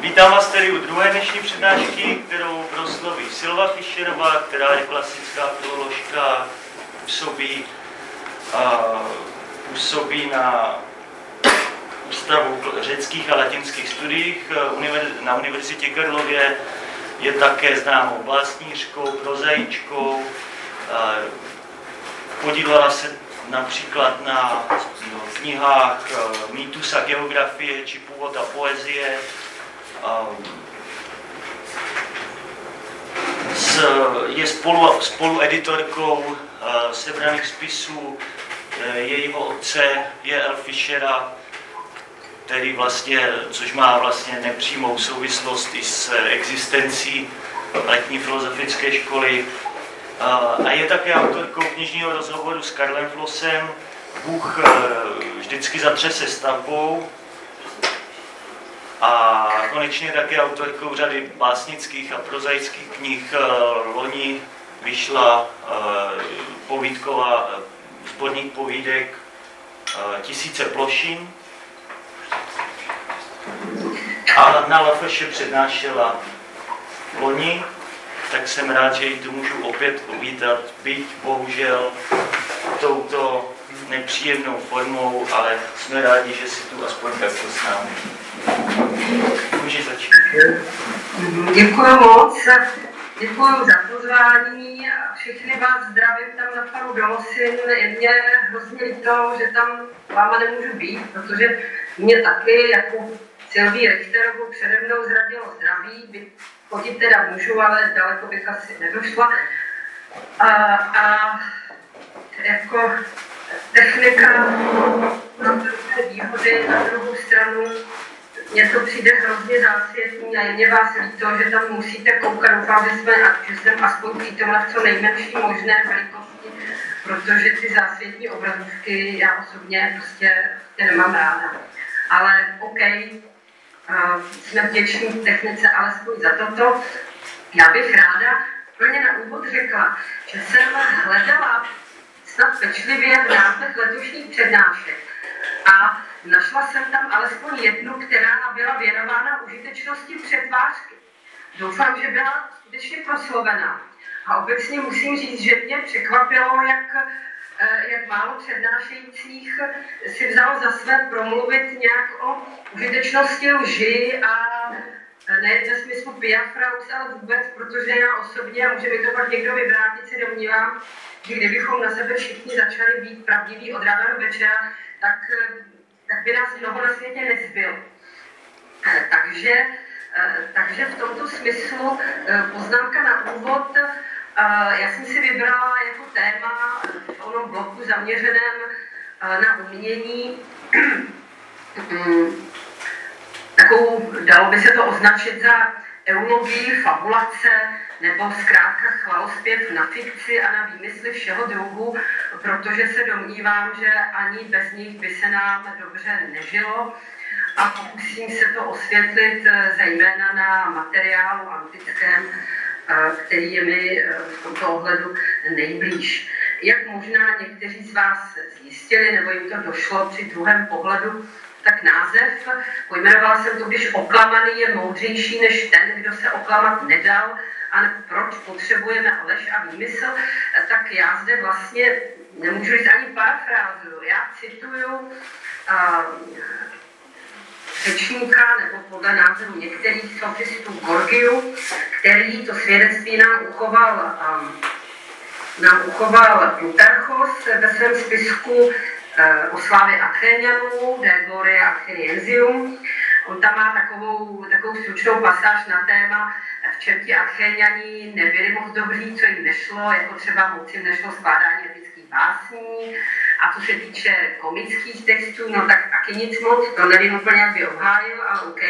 Vítám vás tady u druhé dnešní přednášky, kterou prosloví Silva Fischerová, která je klasická filoložka, působí, a, působí na Ústavu řeckých a latinských studiích na Univerzitě Karlově, je také známou básnířkou, prozaičkou, podílela se například na no, knihách Mýtus a geografie či Původ a poezie, s, je spolu, spolueditorkou sebraných spisů e, jejího otce je El Fischera, který vlastně, což má vlastně nepřímou souvislost i s existencí letní filozofické školy. A je také autorkou knižního rozhovoru s Karlem Flosem. Bůh vždycky zatřese stavbou, a konečně také autorkou řady básnických a prozaických knih. Eh, loni vyšla eh, povídková eh, sborník povídek Tisíce plošin. A na Lafeše přednášela loni, tak jsem rád, že ji tu můžu opět uvítat, byť bohužel nepříjemnou formou, ale jsme rádi, že si tu aspoň takto s námi. Můžeš začít. Děkuji moc. Děkuji za pozvání a všechny vás zdravím tam na paru Dolosin. Je mě hrozně líto, že tam váma nemůžu být, protože mě taky jako Silví Richterovou přede mnou zradilo zdraví. Chodit teda můžu, ale daleko bych asi nedošla. A, a jako technika má druhé výhody, na druhou stranu mně to přijde hrozně zásvětný a je vás líto, že tam musíte koukat. Doufám, že, jsme, že jsem aspoň přítomna v co nejmenší možné velikosti, protože ty zásvětní obrazovky já osobně prostě, prostě nemám ráda. Ale OK, jsme vděční technice alespoň za toto. Já bych ráda úplně na úvod řekla, že jsem hledala snad pečlivě v názvech letošních přednášek. A našla jsem tam alespoň jednu, která byla věnována užitečnosti přetvářky. Doufám, že byla skutečně proslovená. A obecně musím říct, že mě překvapilo, jak, eh, jak málo přednášejících si vzalo za své promluvit nějak o užitečnosti lži a ne ve smyslu piafraus, ale vůbec, protože já osobně, a může mi to pak někdo vyvrátit, si domnívám, že kdybychom na sebe všichni začali být pravdiví od rána do večera, tak, tak by nás mnoho na světě nezbyl. Eh, takže, eh, takže v tomto smyslu eh, poznámka na úvod. Já jsem si vybrala jako téma v onom bloku zaměřeném na umění mm, takovou, dalo by se to označit za eulogii, fabulace, nebo zkrátka chvalospěv na fikci a na výmysly všeho druhu, protože se domnívám, že ani bez nich by se nám dobře nežilo a pokusím se to osvětlit eh, zejména na materiálu antickém, eh, který je mi eh, v tomto ohledu nejblíž. Jak možná někteří z vás zjistili, nebo jim to došlo při druhém pohledu, tak název, pojmenovala jsem to, když oklamaný je moudřejší než ten, kdo se oklamat nedal, a proč potřebujeme lež a výmysl, tak já zde vlastně nemůžu říct ani parafrázu. Já cituju uh, řečníka, nebo podle názoru některých sofistů Gorgiu, který to svědectví nám uchoval, um, nám uchoval Plutarchos ve svém spisku Eh, o slávě Athéňanů, De Gloria Atheniensium. On tam má takovou, takovou stručnou pasáž na téma, v čem ti Athéňani nebyli moc dobří, co jim nešlo, jako třeba moc jim nešlo skládání epických básní. A co se týče komických textů, no tak taky nic moc, to nevím úplně, jak by obhájil, ale OK.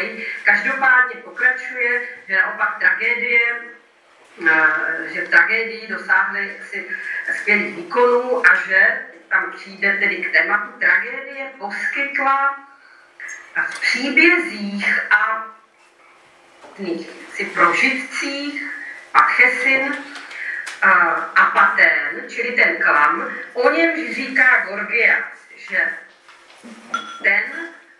Každopádně pokračuje, že naopak tragédie eh, že v tragédii dosáhly si skvělých výkonů a že tam přijde tedy k tématu tragédie, poskytla v příbězích a si prožitcích Pachesin a, a Patén, čili ten klam, o němž říká Gorgias, že ten,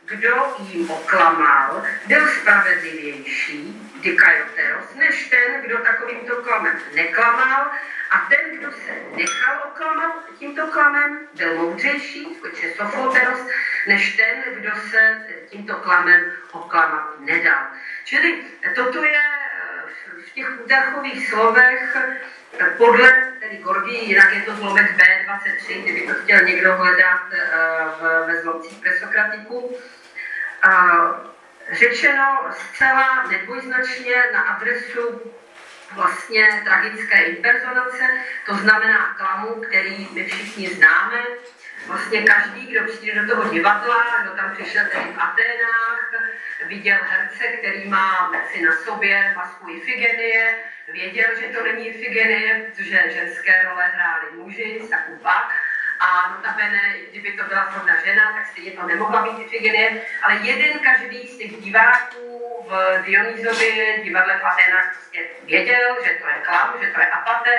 kdo jim oklamal, byl spravedlivější, dikajoteros, než ten, kdo takovýmto klamem neklamal a ten, kdo se nechal oklamat tímto klamem, byl moudřejší, skoče sofoteros, než ten, kdo se tímto klamem oklamat nedal. Čili toto je eh, v těch údachových slovech eh, podle tedy Gorgii, jinak je to zlomek B23, kdyby to chtěl někdo hledat eh, ve zlomcích presokratiků, řečeno zcela nedvojznačně na adresu vlastně tragické impersonace, to znamená klamu, který my všichni známe. Vlastně každý, kdo přijde do toho divadla, kdo tam přišel tedy v Aténách, viděl herce, který má si na sobě masku Ifigenie, věděl, že to není Ifigenie, protože ženské role hrály muži, Sakuba, a notabene, kdyby to byla zrovna žena, tak stejně to nemohla být Ifigenie, ale jeden každý z těch diváků v Dionýzově divadle v Atenách prostě věděl, že to je klam, že to je apaté,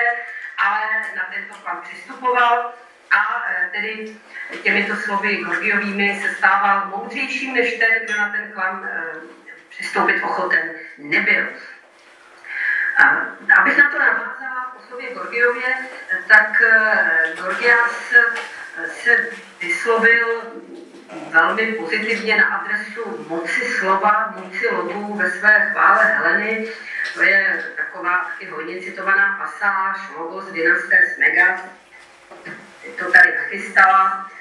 ale na tento klam přistupoval a e, tedy těmito slovy Gorgiovými se stával moudřejším než ten, kdo na ten klam e, přistoupit ochoten nebyl. Abych na to navázala po slově Gorgiově, tak e, Gorgias se vyslovil velmi pozitivně na adresu moci slova, moci logů ve své chvále Heleny. To je taková taky hodně citovaná pasáž, logos dynasté Smega. To tady nachystala.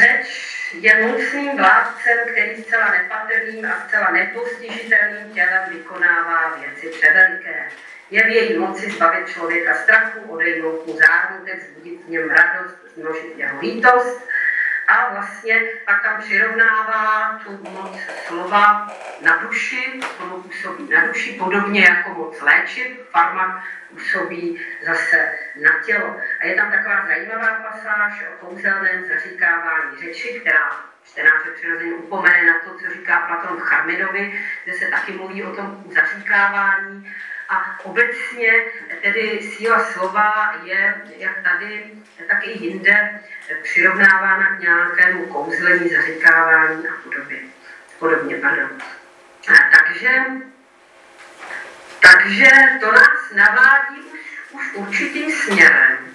Řeč je mocným vládcem, který zcela nepatrným a zcela nepostižitelným tělem vykonává věci převeliké. Je v její moci zbavit člověka strachu, odejmout mu zármutek, zbudit v něm radost, zmnožit jeho lítost a vlastně pak tam přirovnává tu moc slova na duši, slovo působí na duši, podobně jako moc léčiv, farmak působí zase na tělo. A je tam taková zajímavá pasáž o kouzelném zaříkávání řeči, která čtenáře přirozeně upomene na to, co říká Platon v Charmidovi, kde se taky mluví o tom zaříkávání a obecně tedy síla slova je, jak tady, tak i jinde, přirovnávána k nějakému kouzlení, zaříkávání a podobně. podobně pardon. Takže, takže to nás navádí už, už určitým směrem.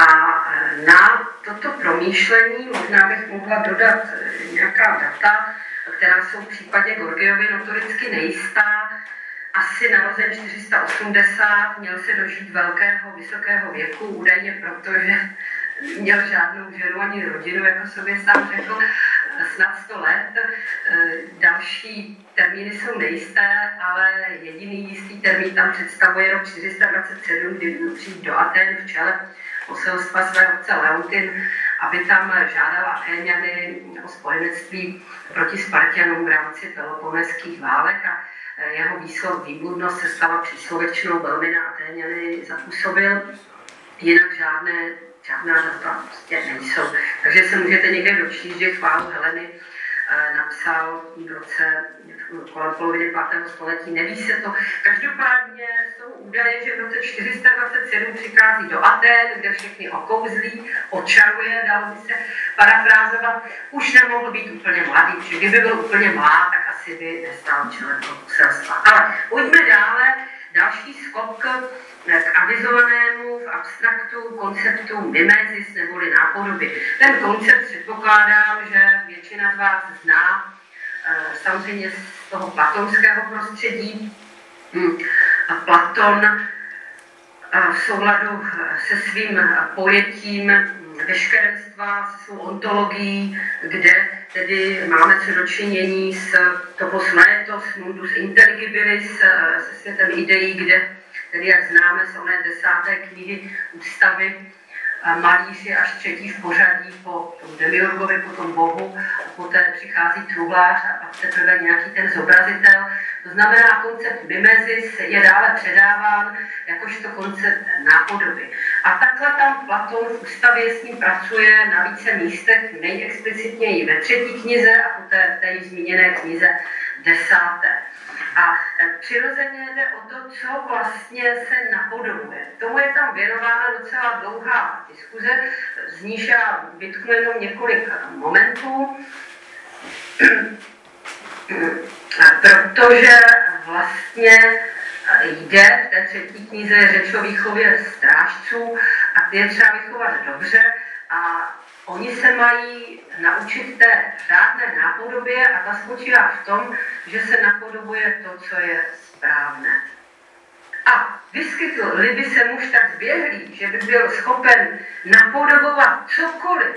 A, a na toto promýšlení možná bych mohla dodat nějaká data, která jsou v případě Gorgiovy notoricky nejistá, asi narozen 480, měl se dožít velkého, vysokého věku, údajně protože měl žádnou ženu ani rodinu, jako sobě sám řekl, snad 100 let. Další termíny jsou nejisté, ale jediný jistý termín tam představuje rok 427, kdy byl přijít do Aten v čele poselstva své obce Leontin, aby tam žádal Atéňany o spojenectví proti Spartianům v rámci peloponeských válek a Eh, jeho výslov výbudnost se stala příslovečnou, velmi na Atéňany zapůsobil, jinak žádné, žádná data prostě nejsou. Takže se můžete někde dočíst, že chválu Heleny eh, napsal v roce kolem poloviny 5. století, neví se to. Každopádně jsou údaje, že v roce 427 přichází do Aten, kde všechny okouzlí, očaruje, dalo by se parafrázovat, už nemohl být úplně mladý, protože kdyby byl úplně mlád, tak asi by nestál člen toho poselstva. Ale pojďme dále, další skok k avizovanému v abstraktu konceptu mimezis neboli nápodoby. Ten koncept předpokládám, že většina z vás zná, samozřejmě z toho platonského prostředí. Hm. A Platon eh, v souladu eh, se svým pojetím veškerenstva, se svou ontologií, kde tedy máme co dočinění s toho slétos mundus intelligibilis, se světem ideí, kde, tedy jak známe, jsou oné desáté knihy ústavy, malíř je až třetí v pořadí po tom demiurgovi, po tom bohu, a poté přichází truhlář a pak teprve nějaký ten zobrazitel. To znamená, koncept mimezis je dále předáván jakožto koncept nápodoby. A takhle tam Platon v ústavě s ním pracuje na více místech, nejexplicitněji ve třetí knize a poté v té zmíněné knize desáté. A e, přirozeně jde o to, co vlastně se napodobuje. Tomu je tam věnována docela dlouhá diskuze, z níž já vytknu jenom několik momentů, protože vlastně jde v té třetí knize řeč o výchově strážců a ty je třeba vychovat dobře a oni se mají naučit té řádné nápodobě a ta spočívá v tom, že se napodobuje to, co je správné. A vyskytl by se muž tak zběhlý, že by byl schopen napodobovat cokoliv,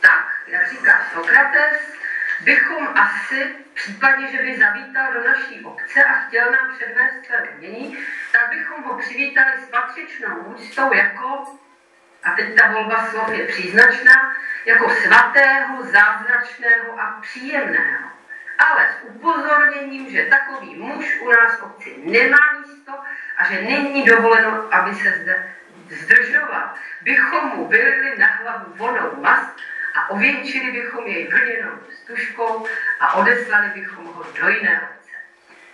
tak, jak říká Sokrates, bychom asi v případě, že by zavítal do naší obce a chtěl nám předvést své umění, tak bychom ho přivítali s patřičnou úctou jako, a teď ta volba slov je příznačná, jako svatého, zázračného a příjemného. Ale s upozorněním, že takový muž u nás v obci nemá místo a že není dovoleno, aby se zde zdržoval. Bychom mu vylili na hlavu vodou mast a ověnčili bychom jej vlněnou stužkou a odeslali bychom ho do jiné obce.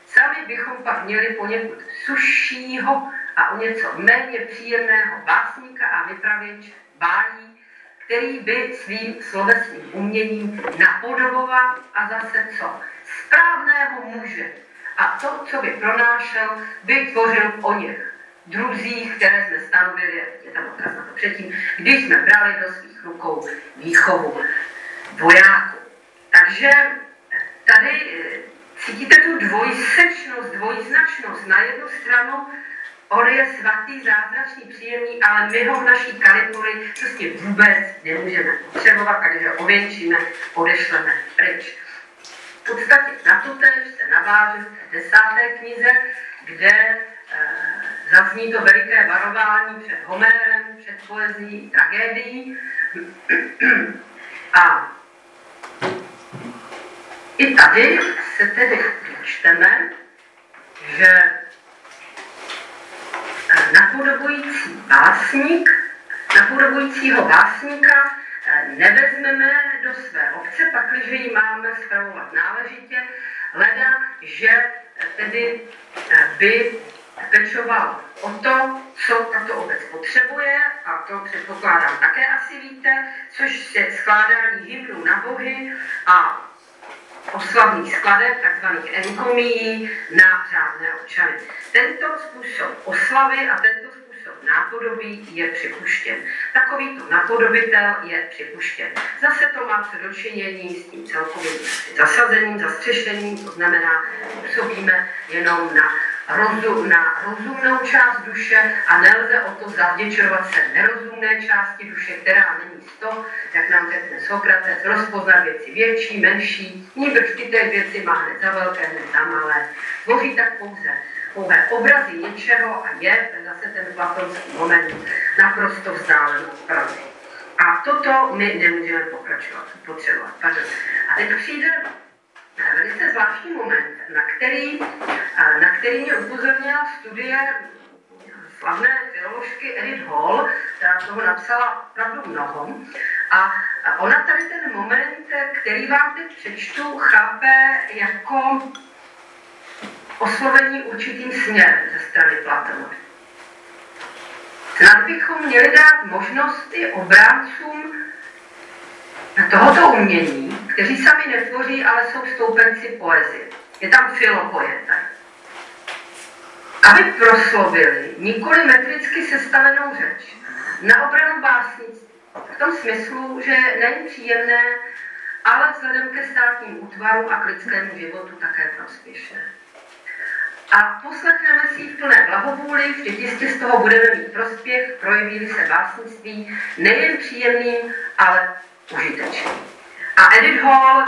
Sami bychom pak měli poněkud sušího a o něco méně příjemného básníka a vypravěče bájí, který by svým slovesným uměním napodoboval a zase co? Správného muže. A to, co by pronášel, by tvořil o něch druzích, které jsme stanovili, je tam odkaz na to předtím, když jsme brali do svých rukou výchovu vojáků. Takže tady eh, cítíte tu dvojsečnost, dvojznačnost. Na jednu stranu on je svatý, zázračný, příjemný, ale my ho v naší kalipoli prostě vůbec nemůžeme potřebovat, takže ověnčíme, odešleme pryč. V podstatě na to tež se navážu v desáté knize, kde e, zazní to veliké varování před Homérem, před poezí, tragédií. A i tady se tedy čteme, že napodobující básník, napodobujícího básníka eh, nevezmeme do své obce, pakliže ji máme zpravovat náležitě, leda, že eh, tedy eh, by pečoval o to, co tato obec potřebuje, a to předpokládám také asi víte, což je skládání hymnů na bohy a oslavných skladeb, takzvaných enkomií na řádné občany. Tento způsob oslavy a tento způsob nápodobí je připuštěn. Takovýto napodobitel je připuštěn. Zase to má co dočinění s tím celkovým zasazením, zastřešením, to znamená, působíme jenom na rozum, na rozumnou část duše a nelze o to zavděčovat se nerozumné části duše, která není z to, jak nám řekne Sokrates, rozpoznat věci větší, menší, níbrž ty té věci má hned za velké, hned za malé. Tvoří tak pouze pouhé obrazy něčeho a je zase ten platonský moment naprosto vzdálen od pravdy. A toto my nemůžeme pokračovat, potřebovat. Pardon. A teď přijde velice zvláštní moment, na který, na který mě upozornila studie slavné filoložky Edith Hall, která toho napsala opravdu mnoho. A ona tady ten moment, který vám teď přečtu, chápe jako oslovení určitým směrem ze strany Platonovy. Snad bychom měli dát možnost i obráncům tohoto umění, kteří sami netvoří, ale jsou stoupenci poezie. Je tam filopoeta. Aby proslovili nikoli metricky sestavenou řeč na obranu básnic, v tom smyslu, že není příjemné, ale vzhledem ke státním útvarům a k lidskému životu také prospěšné. A poslechneme si v plné blahovůli, že jistě z toho budeme mít prospěch, projeví se básnictví nejen příjemným, ale užitečný. A Edith Hall,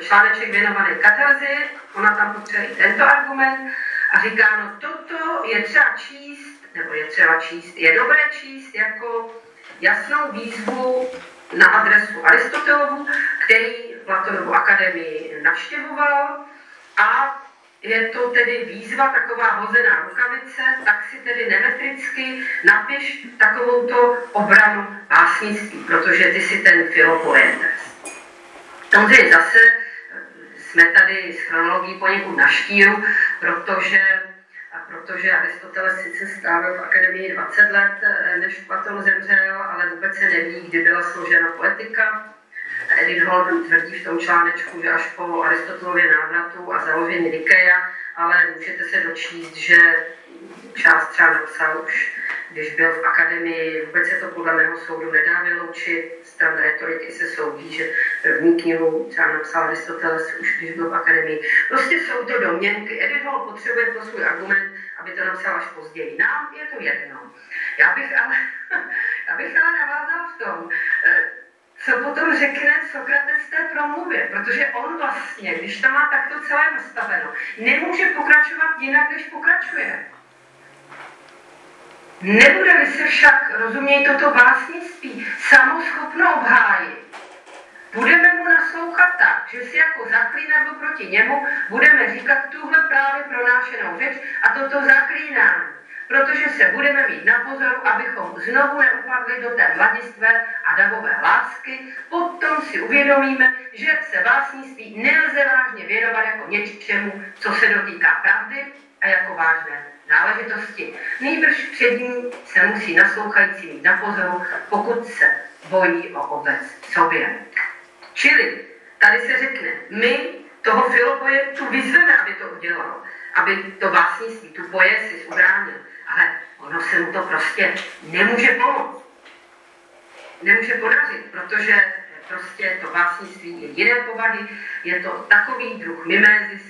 článeček věnovaný katarzi, ona tam potřebuje tento argument a říká, no toto je třeba číst, nebo je třeba číst, je dobré číst jako jasnou výzvu na adresu Aristotelovu, který Platonovu akademii navštěvoval a je to tedy výzva, taková hozená rukavice, tak si tedy nemetricky napiš takovouto obranu básnictví, protože ty si ten filo pojedeš. Samozřejmě zase jsme tady s chronologií poněkud na štíru, protože, a protože Aristoteles sice strávil v akademii 20 let, eh, než Platon zemřel, ale vůbec se neví, kdy byla složena poetika. Edith Holden tvrdí v tom článečku, že až po Aristotelově návratu a založení Nikeja, ale můžete se dočíst, že část třeba napsal už, když byl v akademii, vůbec se to podle mého soudu nedá vyloučit, stran retoriky se soudí, že první knihu třeba napsal Aristoteles už když byl v akademii. Prostě jsou to domněnky. Edith Hall potřebuje pro svůj argument, aby to napsal až později. Nám je to jedno. Já bych ale, já bych ale navázal v tom, eh, co potom řekne Sokrates té promluvě, protože on vlastně, když to má takto celé nastaveno, nemůže pokračovat jinak, než pokračuje. Nebude-li se však, rozuměj toto básnictví, samoschopno obhájit, budeme mu naslouchat tak, že si jako zaklínadlo proti němu budeme říkat tuhle právě pronášenou řeč a toto zaklínání protože se budeme mít na pozoru, abychom znovu neupadli do té mladistvé a davové lásky, potom si uvědomíme, že se básnictví nelze vážně věnovat jako něčemu, co se dotýká pravdy a jako vážné záležitosti. Nejbrž před ní se musí naslouchající mít na pozoru, pokud se bojí o obec sobě. Čili tady se řekne, my toho filopoje tu vyzveme, aby to udělal, aby to básnictví, tu poesi ubránil ale ono se mu to prostě nemůže pomoct. Nemůže podařit, protože prostě to básnictví je jiné povahy, je to takový druh mimézis,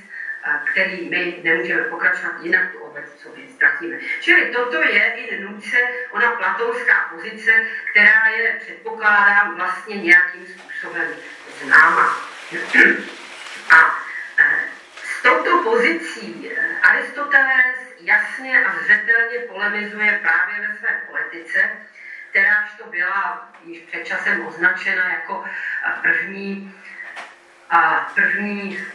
který my nemůžeme pokračovat, jinak tu obec sobě ztratíme. Čili toto je i nuce ona platonská pozice, která je, předpokládám, vlastně nějakým způsobem známa. A e, s touto pozicí e, Aristoteles jasně a zřetelně polemizuje právě ve své politice, kteráž to byla již před časem označena jako první, a první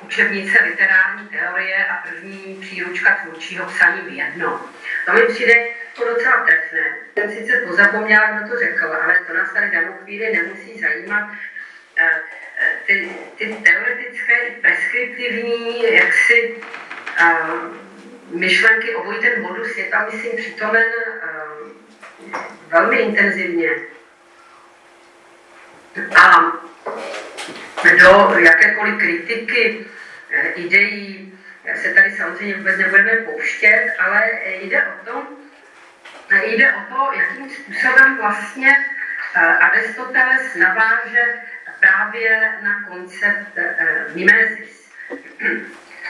učebnice literární teorie a první příručka tvůrčího psaní v jednom. To mi přijde to docela trefné. Jsem sice pozapomněla, kdo to řekl, ale to nás tady danou chvíli nemusí zajímat. Eh, eh, ty, ty teoretické i preskriptivní jaksi um, myšlenky obojí ten modus je tam, myslím, přítomen uh, velmi intenzivně. A do jakékoliv kritiky uh, ideí se tady samozřejmě vůbec nebudeme pouštět, ale jde o to, jde o to, jakým způsobem vlastně Aristoteles naváže právě na koncept mimesis.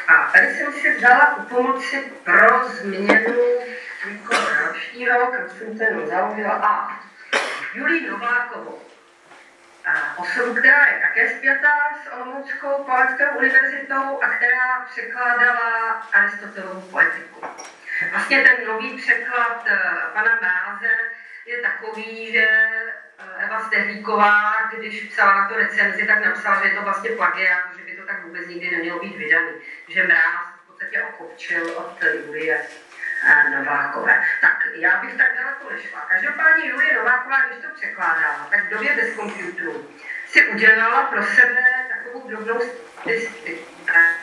A tady jsem si vzala u pomoci pro změnu někoho dalšího, kam jsem to jenom založila. A Julii Novákovou. A osobu, která je také zpětá s Olomouckou Paleckou univerzitou a která překládala Aristotelovu poetiku. Vlastně ten nový překlad eh, pana Mráze je takový, že eh, Eva Stehlíková, když psala na to recenzi, tak napsala, že je to vlastně plagiat, že tak vůbec nikdy nemělo být vydaný. Že Mráz v podstatě okopčil od Julie eh, Novákové. Tak já bych tak daleko nešla. Každopádně Julie Nováková, když to překládala, tak v době bez počítačů si udělala pro sebe takovou drobnou statistiku.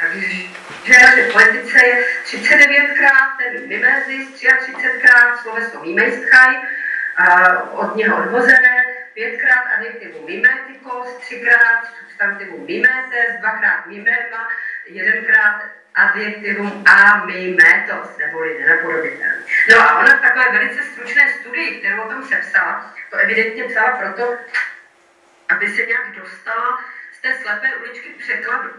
Takže v politice je 39krát ten mimezis, 33krát sloveso mimejskaj, od něho odvozené, pětkrát adjektivu mimetikos, třikrát substantivu mimetes, dvakrát mimema, jedenkrát adjektivum a mimetos, neboli nenapodobitelný. No a ona v takové velice stručné studii, kterou o tom sepsala, to evidentně psala proto, aby se nějak dostala z té slepé uličky překladu.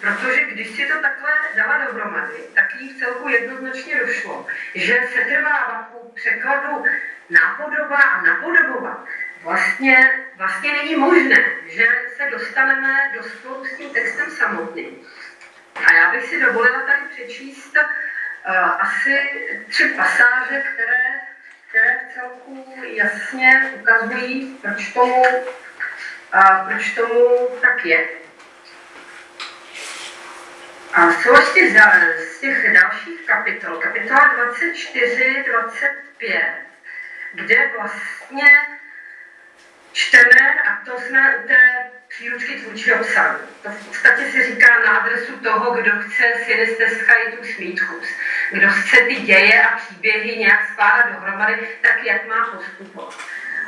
Protože když si to takhle dala dohromady, tak jí v celku jednoznačně došlo, že setrvává u překladu nápodobá a napodobovat vlastně, vlastně není možné, že se dostaneme do sporu s tím textem samotným. A já bych si dovolila tady přečíst uh, asi tři pasáže, které, které v celku jasně ukazují, proč tomu, uh, proč tomu tak je. A co ještě z těch dalších kapitol, kapitola 24, 25, kde vlastně čteme, a to jsme u té příručky tvůrčího psaní. To v podstatě se říká na adresu toho, kdo chce tu smítkus, kdo chce ty děje a příběhy nějak skládat dohromady, tak jak má postupovat.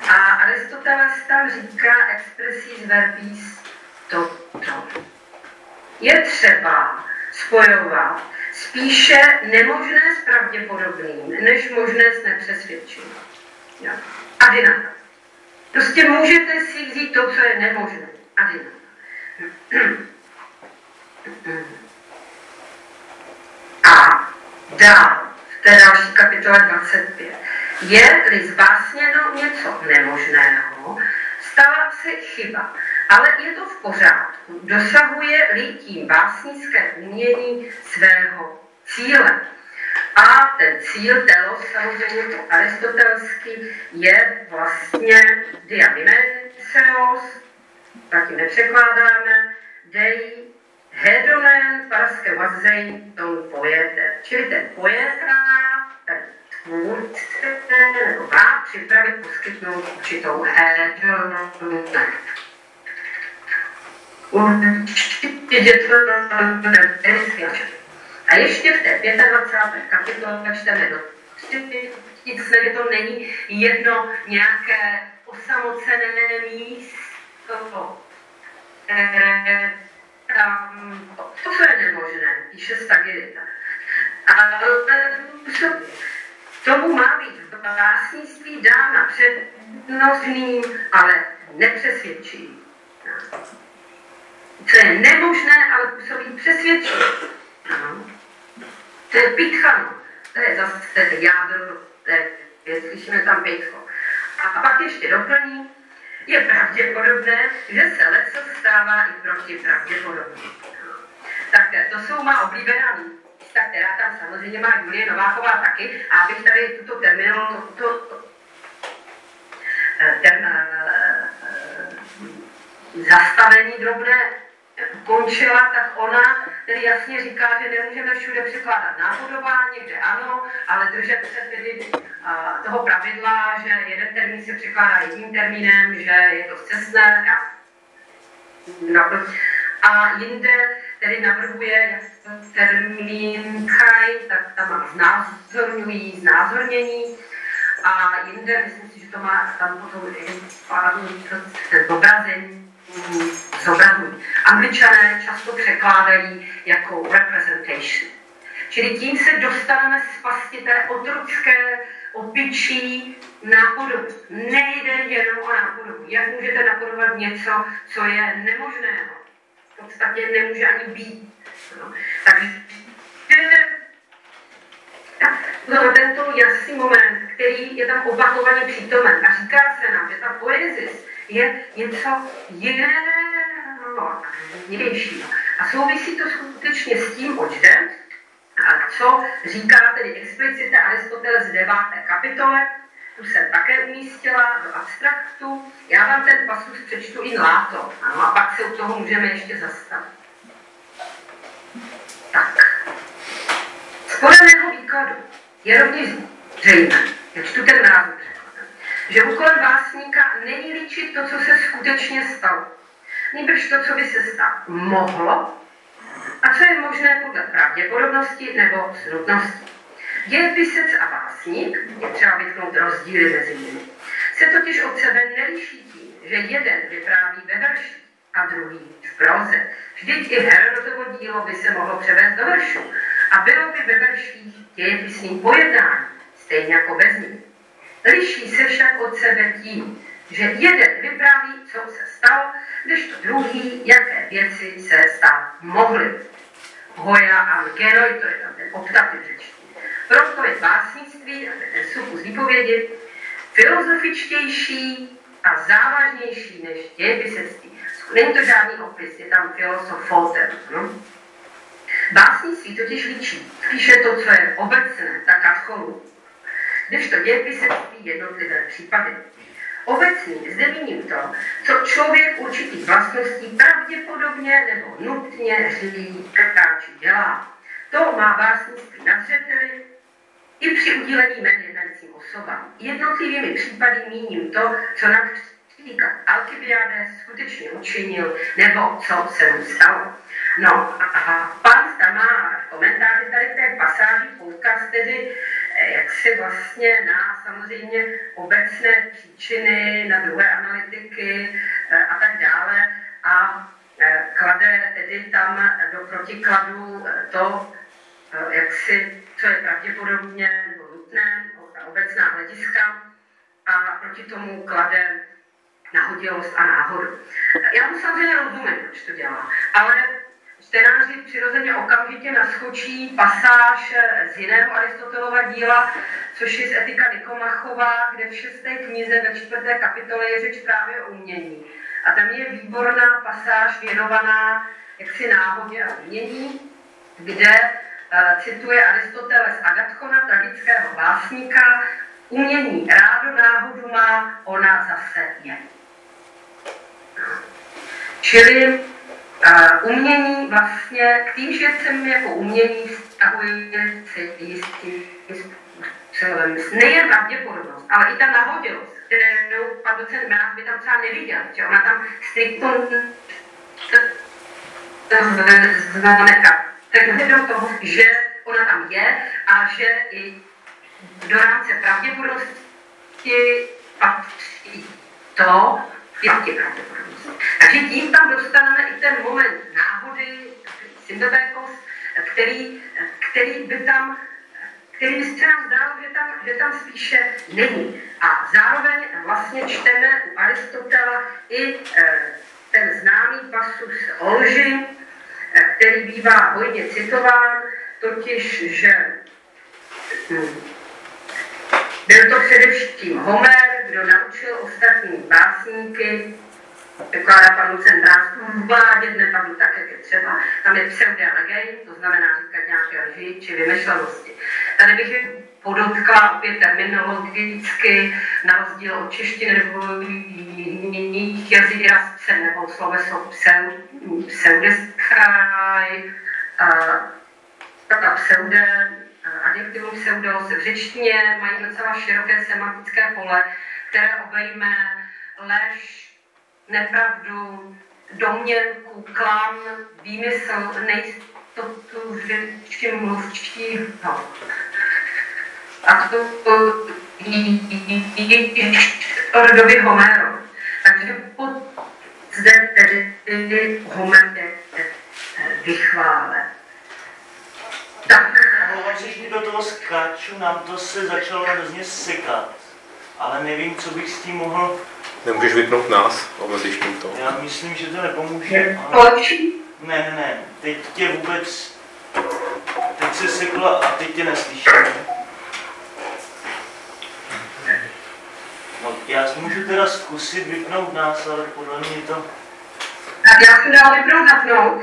A Aristoteles tam říká expressis verbis toto. Je třeba spojovat spíše nemožné s pravděpodobným, než možné s nepřesvědčeným. Adina. Prostě můžete si vzít to, co je nemožné. Adina. A dál, v té další kapitole 25. Je-li zbásněno něco nemožného, stala se chyba, ale je to v pořádku. Dosahuje-li tím básnické umění svého cíle. A ten cíl, telos, samozřejmě to aristotelsky, je vlastně diamimeseos, taky nepřekládáme, dej hedonen paraske vazej ton pojete. Čili ten poeta, ten tvůrce, nebo má připravit, poskytnout určitou hedonen. Určitě to a ještě v té 25. kapitole čteme do Nicméně to není jedno nějaké osamocené místo, které tam, to, co je nemožné, píše Stagirita. Ale tomu má být v básnictví dána přednostným, ale nepřesvědčivým. Co je nemožné, ale působí přesvědčivý. To je pitchano. To je zase jádro, je, slyšíme tam pitcho. A pak ještě doplní, je pravděpodobné, že se leco stává i proti pravděpodobně. Tak to jsou má oblíbená místa, která tam samozřejmě má Julie Nováková taky. A abych tady tuto terminal, to, to, ten, uh, zastavení drobné končila, tak ona tedy jasně říká, že nemůžeme všude překládat nápodobání, kde ano, ale držet se tedy a, toho pravidla, že jeden termín se překládá jedním termínem, že je to zcestné. A jinde tedy navrhuje termín kraj, tak tam má znázorňují, znázornění. A jinde, myslím si, že to má tam potom ten zobrazují. Angličané často překládají jako representation. Čili tím se dostaneme z pasti té otrocké opičí nápodobu. Nejde jenom o nápodobu. Jak můžete napodobovat něco, co je nemožného? V podstatě nemůže ani být. No. Takže no, tento jasný moment, který je tam opakovaně přítomen a říká se nám, že ta poezis je něco jiného. A souvisí to skutečně s tím, oč jde, a co říká tedy explicitně Aristoteles v deváté kapitole, tu jsem také umístila do abstraktu. Já vám ten pasus přečtu in láto, ano, a pak se u toho můžeme ještě zastavit. Tak. Z podaného výkladu je rovněž zřejmé, já čtu ten název že úkolem básníka není líčit to, co se skutečně stalo. Nýbrž to, co by se stát mohlo a co je možné podle pravděpodobnosti nebo snutnosti. Dějepisec a básník, je třeba vytknout rozdíly mezi nimi, se totiž od sebe neliší tím, že jeden vypráví ve verši a druhý v proze. Vždyť i Herodotovo dílo by se mohlo převést do veršu a bylo by ve verších dějepisným pojednání, stejně jako bez nich. Liší se však od sebe tím, že jeden vypráví, co se stalo, když to druhý, jaké věci se stát mohly. Hoja a genoj, to je tam ten optativ řečtí. Proto je básnictví, a ten sukus výpovědi, filozofičtější a závažnější než dějepisectví. Není to žádný opis, je tam filosofotem. No? Básnictví totiž líčí spíše to, co je obecné, ta katcholu, než to dějepisectví jednotlivé případy. Obecně zde míním to, co člověk určitých vlastností nepravděpodobně nebo nutně zlý krtáči dělá. To má básnictví na zřeteli i při udílení jmen jednajícím osobám. Jednotlivými případy míním to, co například Alkibiades skutečně učinil, nebo co se mu stalo. No a pan tam má v tady té pasáži poukaz tedy eh, jak si vlastně na samozřejmě obecné příčiny, na druhé analytiky eh, a tak dále a eh, klade tedy tam do protikladu to, jak si, co je pravděpodobně nebo nutné, obecná hlediska a proti tomu klade nahodilost a náhodu. Já mu samozřejmě rozumím, proč to dělá, ale čtenáři přirozeně okamžitě naskočí pasáž z jiného Aristotelova díla, což je z Etika Nikomachova, kde v šesté knize ve čtvrté kapitole je řeč právě o umění. A tam je výborná pasáž věnovaná jaksi náhodě a umění, kde uh, cituje Aristoteles Agatchona, tragického básníka, umění rádo náhodu má, ona zase je. Čili uh, umění vlastně k tým věcem jako umění vztahuje se jistým způsobem. Nejen pravděpodobnost, ale i ta nahodilost, kterou pan docent Mák by tam třeba neviděl, že ona tam striktně znamená, tak do toho, že ona tam je a že i do rámce pravděpodobnosti patří to, je pravděpodobnost. Takže tím tam dostaneme i ten moment náhody, syndobékos, který, který by tam který by se nám zdálo, že tam, že tam spíše není. A zároveň vlastně čteme u Aristotela i e, ten známý pasus o lži, e, který bývá hodně citován, totiž, že hm, byl to především Homer, kdo naučil ostatní básníky, vykládá pan Lucen uvádět nepravdu tak, jak je třeba. Tam je pseudelegej, to znamená říkat nějaké lži či vymyšlenosti. Tady bych podotkla opět terminologicky, na rozdíl od češtiny nebo jiných jazyk psem nebo sloveso pseudeskraj, ta pseude, adjektivum pseudo se v řečtině mají docela široké semantické pole, které obejme lež, nepravdu, domněnku, klam, výmysl, nejistotu řeči mluvčího. A to od doby Homéru. Takže zde tedy Homer je vychválen. Tak. Že do toho skáču, nám to se začalo hrozně sekat, ale nevím, co bych s tím mohl Nemůžeš vypnout nás, omezíš tím to. Já myslím, že to nepomůže. Ale... Ne, ne, ne. Teď tě vůbec... Teď se sekla a teď tě neslyším. No, já můžu teda zkusit vypnout nás, ale podle mě to... Tak já se dál vypnout zapnout.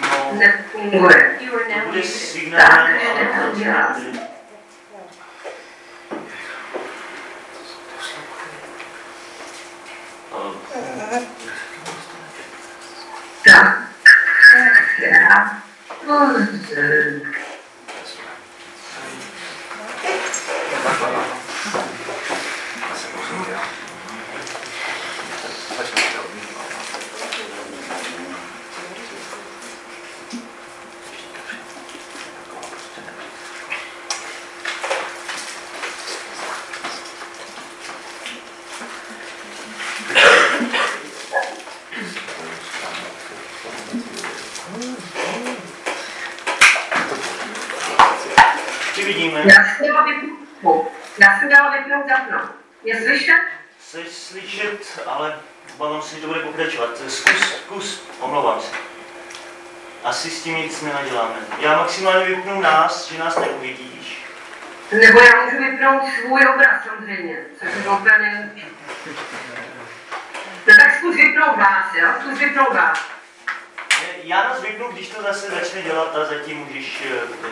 No, Nefunguje. to bude signál. Tak, Tak. Ja. Und, vidíme. Já jsem měla vypnout. Já jsem měla vypnout zapnout. Je slyšet? Jsi slyšet, ale obávám se, že to bude pokračovat. Zkus, zkus, omlouvám se. Asi s tím nic nenaděláme. Já maximálně vypnu nás, že nás neuvidíš. Nebo já můžu vypnout svůj obraz samozřejmě, což je úplně. No tak zkus vypnout vás, jo? Zkus vypnout vás. Je, já nás vypnu, když to zase začne dělat a zatím můžeš...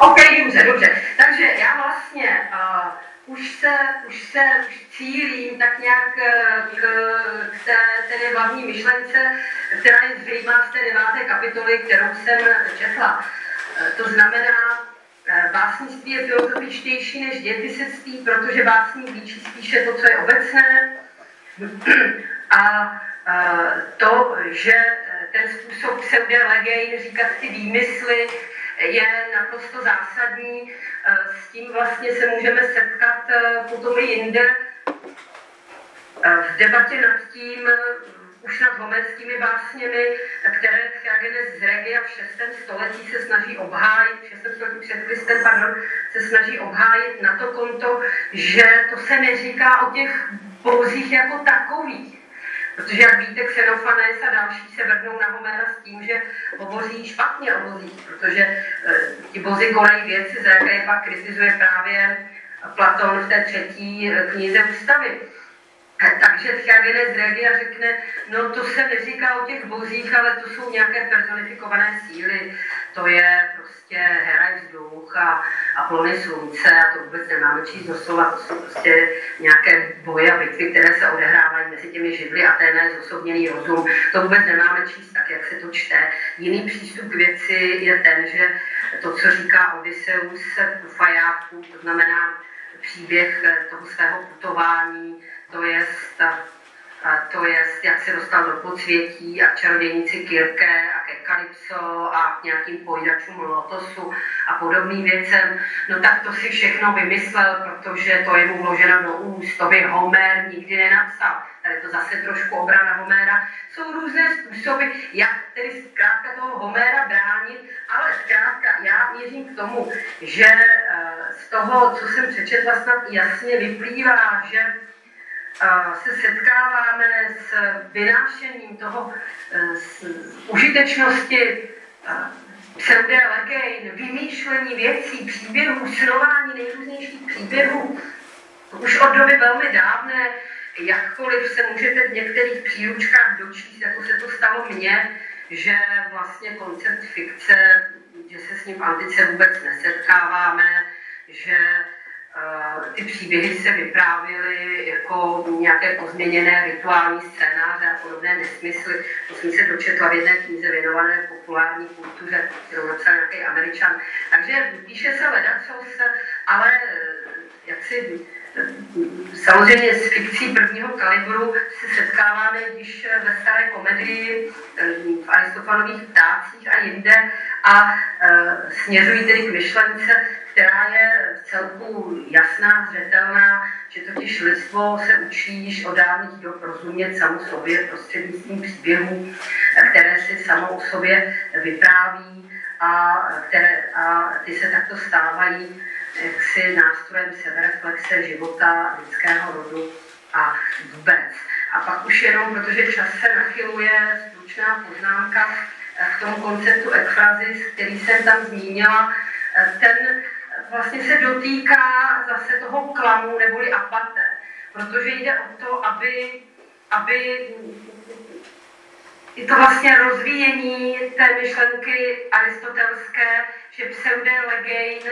Uh, OK, dobře, dobře. Takže já vlastně uh, už se, už se už cílím tak nějak k, k té tedy hlavní myšlence, která je zřejmá z té deváté kapitoly, kterou jsem četla. To znamená, básnictví je filozofičtější než dějepisectví, protože básník líčí spíše to, co je obecné. A to, že ten způsob pseudolegein, říkat ty výmysly, je naprosto zásadní. S tím vlastně se můžeme setkat potom i jinde v debatě nad tím, už nad homerskými básněmi, které Theagenes z Regia v 6. století se snaží obhájit, v 6. století před Kristem, pardon, se snaží obhájit na to konto, že to se neříká o těch bouzích jako takových. Protože, jak víte, Xenofanes a další se vrhnou na Homera s tím, že hovoří špatně o bozích, protože e, ti bozy konají věci, za jaké pak kritizuje právě Platon v té třetí eh, knize ústavy. Takže Theagenes Regia řekne, no to se neříká o těch bozích, ale to jsou nějaké personifikované síly, to je prostě hera vzduch a, a plony slunce a to vůbec nemáme číst doslova, to jsou prostě nějaké boje a bitvy, které se odehrávají mezi těmi židly a ten zosobněný rozum, to vůbec nemáme číst tak, jak se to čte. Jiný přístup k věci je ten, že to, co říká Odysseus v Fajáku, to znamená příběh toho svého putování, to je to je, jak se dostal do podsvětí a čarodějnici Kirke a ke Kalypso a k nějakým pojídačům Lotosu a podobným věcem, no tak to si všechno vymyslel, protože to je mu vloženo do úst, to by Homer nikdy nenapsal. Tady to zase trošku obrana Homéra. Jsou různé způsoby, jak tedy zkrátka toho Homéra bránit, ale zkrátka já měřím k tomu, že eh, z toho, co jsem přečetla, snad jasně vyplývá, že se setkáváme s vynášením toho z e, užitečnosti pseudolegein, vymýšlení věcí, příběhů, snování nejrůznějších příběhů, už od doby velmi dávné, jakkoliv se můžete v některých příručkách dočíst, jako se to stalo mně, že vlastně koncept fikce, že se s ním v antice vůbec nesetkáváme, že ty příběhy se vyprávěly jako nějaké pozměněné rituální scénáře a podobné nesmysly. To jsem se dočetla v jedné knize věnované populární kultuře, kterou napsal nějaký američan. Takže píše se ledacos, ale jak si Samozřejmě s fikcí prvního kalibru se setkáváme když ve staré komedii, v Aristofanových ptácích a jinde a e, směřují tedy k myšlence, která je v celku jasná, zřetelná, že totiž lidstvo se učí již od dávných dob rozumět samu sobě prostřednictvím příběhů, které si samou o sobě vypráví a, které, a ty se takto stávají jaksi nástrojem sebereflexe života lidského rodu a vůbec. A pak už jenom, protože čas se nachyluje, stručná poznámka k tomu konceptu ekfrazis, který jsem tam zmínila, ten vlastně se dotýká zase toho klamu neboli apate, protože jde o to, aby, aby je to vlastně rozvíjení té myšlenky aristotelské, že pseudolegein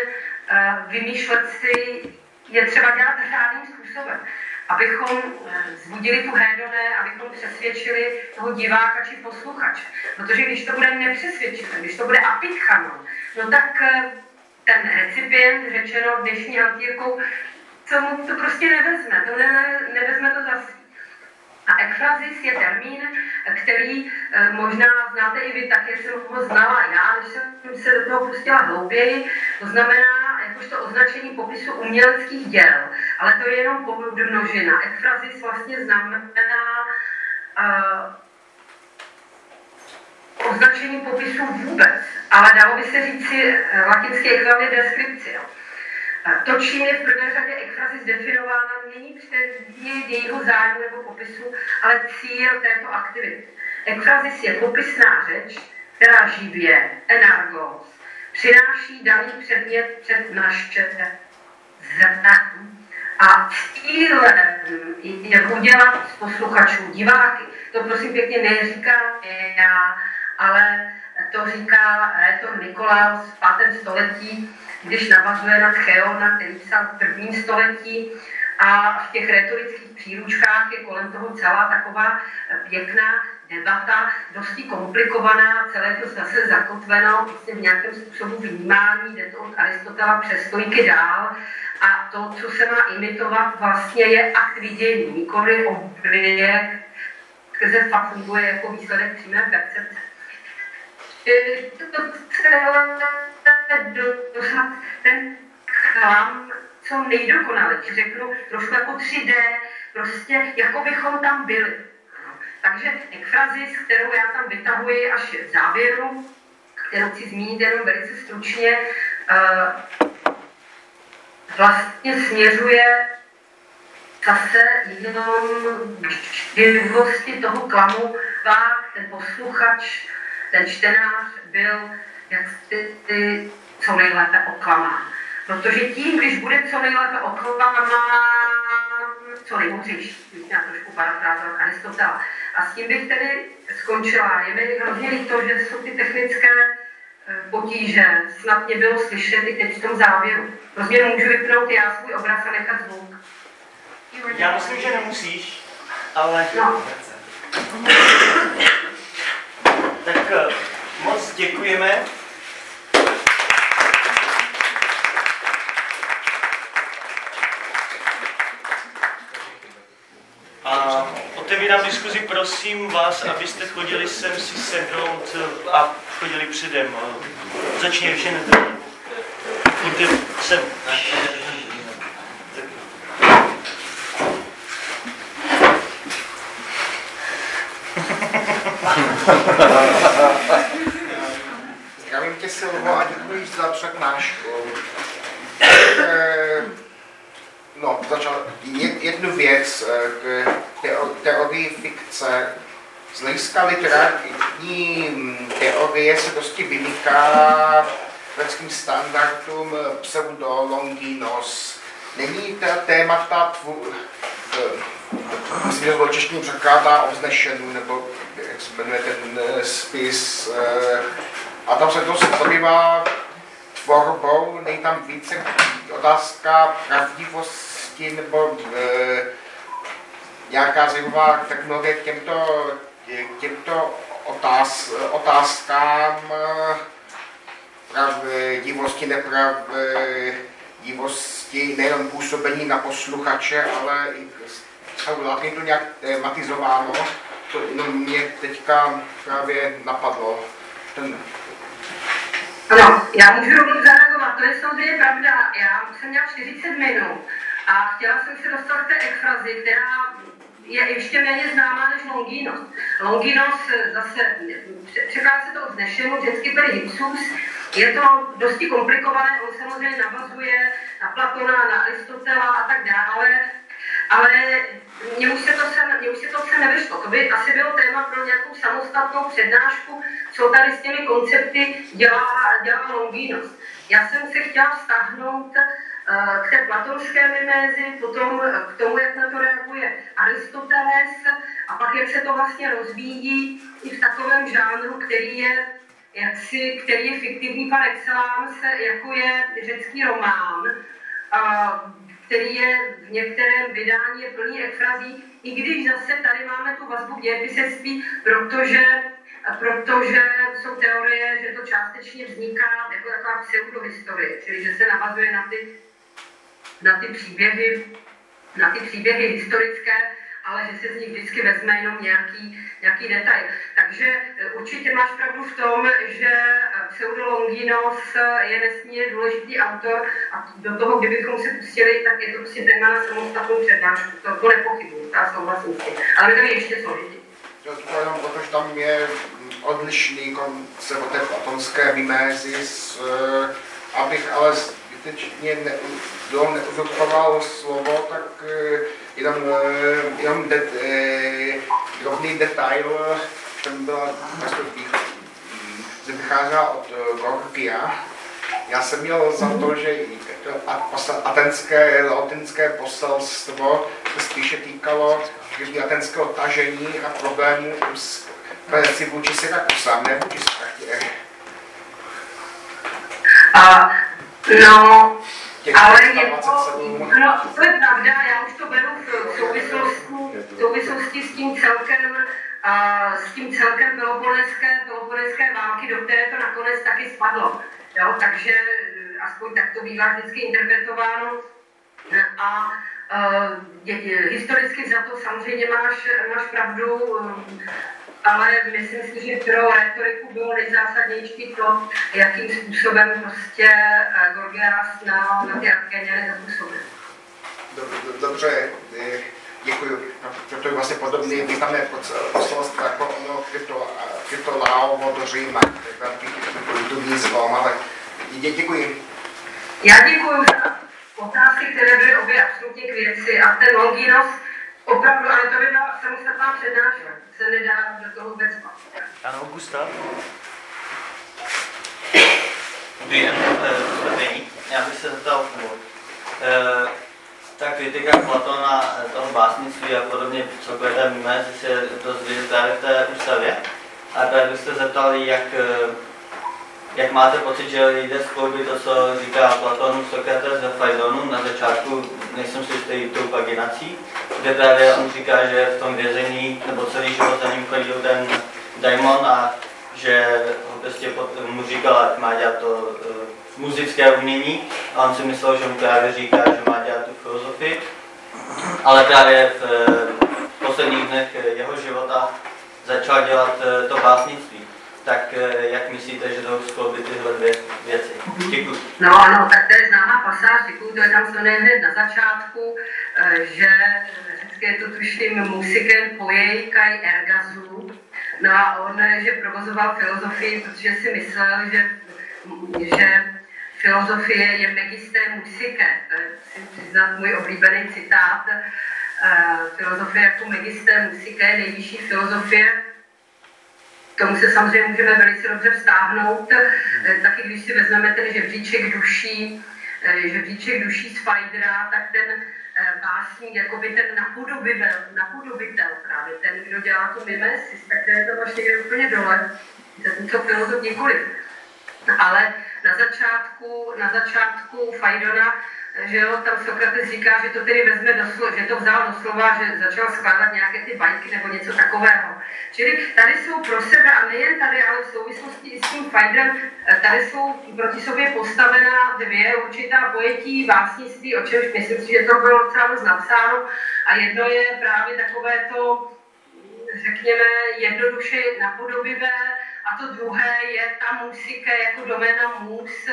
eh, vymýšlet si je třeba dělat řádným způsobem, abychom eh, zbudili tu hédoné, abychom přesvědčili toho diváka či posluchače. Protože když to bude nepřesvědčitelné, když to bude apitchanon, no tak eh, ten recipient, řečeno dnešní hantýrkou, co mu to prostě nevezme, to ne, nevezme to za a ekfrazis je termín, který e, možná znáte i vy tak, jak jsem ho znala já, když jsem se do toho pustila hlouběji. To znamená jakožto označení popisu uměleckých děl, ale to je jenom podmnožina. Ekfrazis vlastně znamená uh, označení popisu vůbec, ale dalo by se říci eh, latinský ekvivalent deskripce. To, čím je v prvé řadě ekfrazis definována, není předmět jejího zájmu nebo popisu, ale cíl této aktivity. Ekfrazis je popisná řeč, která živě, enargos, přináší daný předmět před naše a cílem je udělat z posluchačů diváky. To prosím pěkně neříkám já, ale to říká rétor Nikolaus v 5. století, když navazuje na Cheona, který psal v prvním století, a v těch retorických příručkách je kolem toho celá taková pěkná debata, dosti komplikovaná, celé to zase zakotveno vlastně v nějakém způsobu vnímání, jde to od Aristotela přes stojky dál. A to, co se má imitovat, vlastně je akt vidění, nikoli objekt, skrze fakt funguje jako výsledek přímé percepce. To celé ten chlam co nejdokonalejší, řeknu trošku jako 3D, prostě jako bychom tam byli. Takže ekfrazis, kterou já tam vytahuji až v závěru, kterou chci zmínit jenom velice stručně, eh, vlastně směřuje zase jenom živosti toho klamu, ten posluchač, ten čtenář byl jak ty, ty co nejlépe oklamán. Protože tím, když bude co nejlépe oklamán, co nejmoudřejší, já trošku parafrázovat Aristotela. A s tím bych tedy skončila. Je mi hrozně líto, že jsou ty technické eh, potíže. Snad mě bylo slyšet i teď v tom závěru. Prostě můžu vypnout já svůj obraz a nechat zvuk. Já myslím, že nemusíš, ale... No. Tak eh, moc děkujeme. A otevírám diskuzi, prosím vás, abyste chodili sem si sednout a chodili předem. Začni ještě netrvat. Pojďte sem. Zdravím tě, Silvo, a děkuji za přednášku. No, začal jednu věc eh, k teorii fikce. Z hlediska literární mm, teorie se dosti vymýká vědeckým standardům pseudolonginos. Není ta témata eh, myslím, že zločeštím překládá nebo jak se jmenuje ten eh, spis. A tam se dost zabývá tvorbou, nej tam více otázka pravdivosti nebo e, nějaká zajímavá technologie k těmto, k těmto otáz, otázkám e, pravdivosti, nepravdivosti, nejen působení na posluchače, ale i je to nějak tematizováno. To jenom mě teďka právě napadlo. Ten ano, já můžu rovnou zareagovat. To je samozřejmě pravda. Já jsem měla 40 minut a chtěla jsem se dostat k té ekfrazi, která je ještě méně známá než Longinos. Longinos zase, překládá se to od dnešemu, vždycky byl Hypsus. Je to dosti komplikované, on samozřejmě navazuje na Platona, na Aristotela a tak dále, ale mně už se to sem, mě už se to sem nevyšlo. To by asi bylo téma pro nějakou samostatnou přednášku, co tady s těmi koncepty dělá, dělá Longinos. Já jsem se chtěla vztahnout uh, k té platonské mimézi, potom k tomu, jak na to reaguje Aristoteles a pak jak se to vlastně rozvíjí i v takovém žánru, který je jaksi, který je fiktivní par excellence, jako je řecký román. Který je v některém vydání je plný ekfrazí, i když zase tady máme tu vazbu dějepisectví, protože, protože jsou teorie, že to částečně vzniká jako taková pseudohistorie, čili že se navazuje na ty, na ty příběhy, na ty příběhy historické, ale že se z nich vždycky vezme jenom nějaký, nějaký detail. Takže eh, určitě máš pravdu v tom, že eh, Pseudolonginos eh, je nesmírně důležitý autor a do toho, kdybychom se pustili, tak je to prostě téma na samostatnou přednášku. To, to nepochybuji, já souhlasím s tím. Ale my tam ještě složitý. To jenom protože tam je odlišný koncept od té platonské vymézy, abych ale zbytečně ne, neuzurpoval slovo, tak jenom, jenom de, de, drobný detail, ten byla vycházela od Gorgia. Já jsem měl za to, že atenské, latinské poselstvo se spíše týkalo atenského tažení a problémů s vůči Syrakusám, ne vůči Spartě. A, no, Těch ale je to, 327. no, to je pravda, já už to beru v souvislosti, v souvislosti s tím celkem, a s tím celkem peloponeské, peloponeské války, do které to nakonec taky spadlo. Jo? Takže eh, aspoň tak to bývá vždycky interpretováno. A uh, je, je, historicky za to samozřejmě máš, máš pravdu, um, ale myslím si, že pro retoriku bylo nejzásadnější to, jakým způsobem prostě uh, Gorgias na, na ty Arkéňany zapůsobil. Dob- Dobře, eh, děkuji. No, To je vlastně podobný významné poselstvo jako ono krypto, kryptolao do Říma. To je velký kulturní zlom, ale dě, děkuji. Já děkuji za otázky, které byly obě absolutně k věci a ten Longinos opravdu, ale to by byla samostatná přednáška, se nedá do toho vůbec. Ano, Gustav? Dobrý den, eh, Já bych se zeptal, eh, ta kritika Platona, eh, toho básnictví a podobně, celkově té mimézy se vidět právě v té ústavě. A právě bych se zeptal, jak, jak máte pocit, že jde skloubit to, co říká Platon Sokrates ve Fajdonu na začátku, nejsem si jistý tou paginací, kde právě on říká, že v tom vězení, nebo celý život za ním chodil ten daimon a že ho prostě mu říkal, ať má dělat to uh, muzické umění a on si myslel, že mu právě říká, že má dělat tu filozofii. Ale právě v uh, posledních dnech jeho života začal dělat uh, to básnictví. Tak uh, jak myslíte, že to skloubit tyhle dvě věci? Děkuji. No ano, tak to je známá pasáž, děkuji, to je tam se hned na začátku, eh, že vždycky je to tuším musiken pojej kaj ergazu, no a on, eh, že provozoval filozofii, protože si myslel, že, že filozofie je megisté musike, to je, přiznat, můj oblíbený citát, filozofie jako megisté musike je nejvyšší filozofie, k tomu se samozřejmě můžeme velice dobře vztáhnout. Eh, Taky když si vezmeme ten žebříček duší, eh, žebříček duší z Fajdra, tak ten eh, básník, jakoby ten napodobitel, napodobitel právě, ten, kdo dělá tu mimesis, tak to je to vlastně někde úplně dole, zatímco filozof nikoliv. Ale na začátku, na začátku Fajdona že jo, tam Sokrates říká, že to tedy vezme doslova, že to vzal doslova, že začal skládat nějaké ty bajky nebo něco takového. Čili tady jsou pro sebe, a nejen tady, ale v souvislosti s tím Fajdrem, tady jsou proti sobě postavena dvě určitá pojetí básnictví, o čemž myslím si, že to bylo docela moc napsáno. A jedno je právě takové to, řekněme, jednoduše napodobivé, a to druhé je ta musika jako doména mus,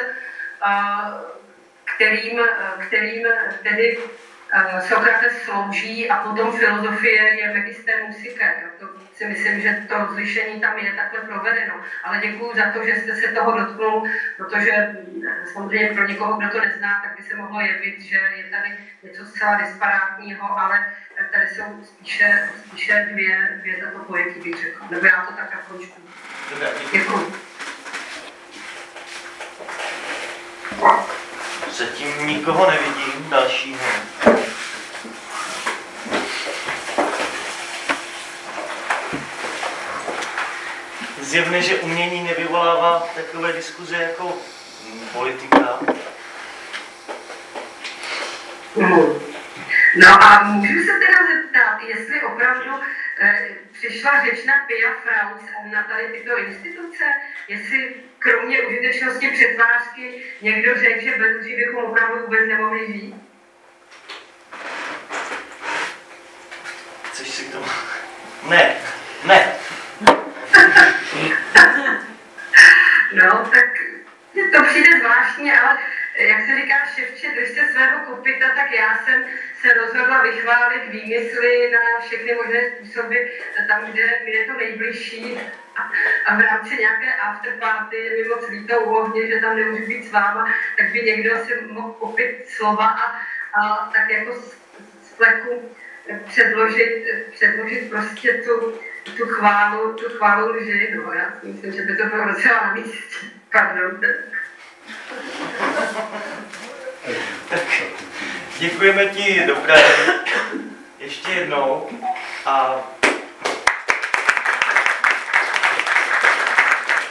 kterým, kterým tedy Sokrates slouží a potom filozofie je magister musike. To si myslím, že to rozlišení tam je takhle provedeno. Ale děkuji za to, že jste se toho dotknul, protože samozřejmě pro někoho, kdo to nezná, tak by se mohlo jevit, že je tady něco zcela disparátního, ale tady jsou spíše, spíše dvě, dvě tato pojetí, bych řekla. Nebo já to tak končku. Děkuji. Zatím nikoho nevidím dalšího. Zjevně, že umění nevyvolává takové diskuze jako politika. No a můžu se teda zeptat, jestli opravdu přišla řeč na Pia Fraus a na tady tyto instituce, jestli kromě užitečnosti přetvářky někdo řekl, že bez ní bychom opravdu vůbec nemohli žít? Chceš si k tomu? Ne. no, tak to přijde zvláštně, ale jak se říká ševče, držte svého kopita, tak já jsem se rozhodla vychválit výmysly na všechny možné způsoby, tam, kde mi je to nejbližší. A v rámci nějaké afterparty mi moc líto u že tam nemůžu být s váma, tak by někdo si mohl kopit slova a, a tak jako z, z fleku předložit, předložit prostě tu, tu chválu, tu chválu lži. No, já si myslím, že by to bylo docela na místě. Pardon. Tak děkujeme ti dobré ještě jednou a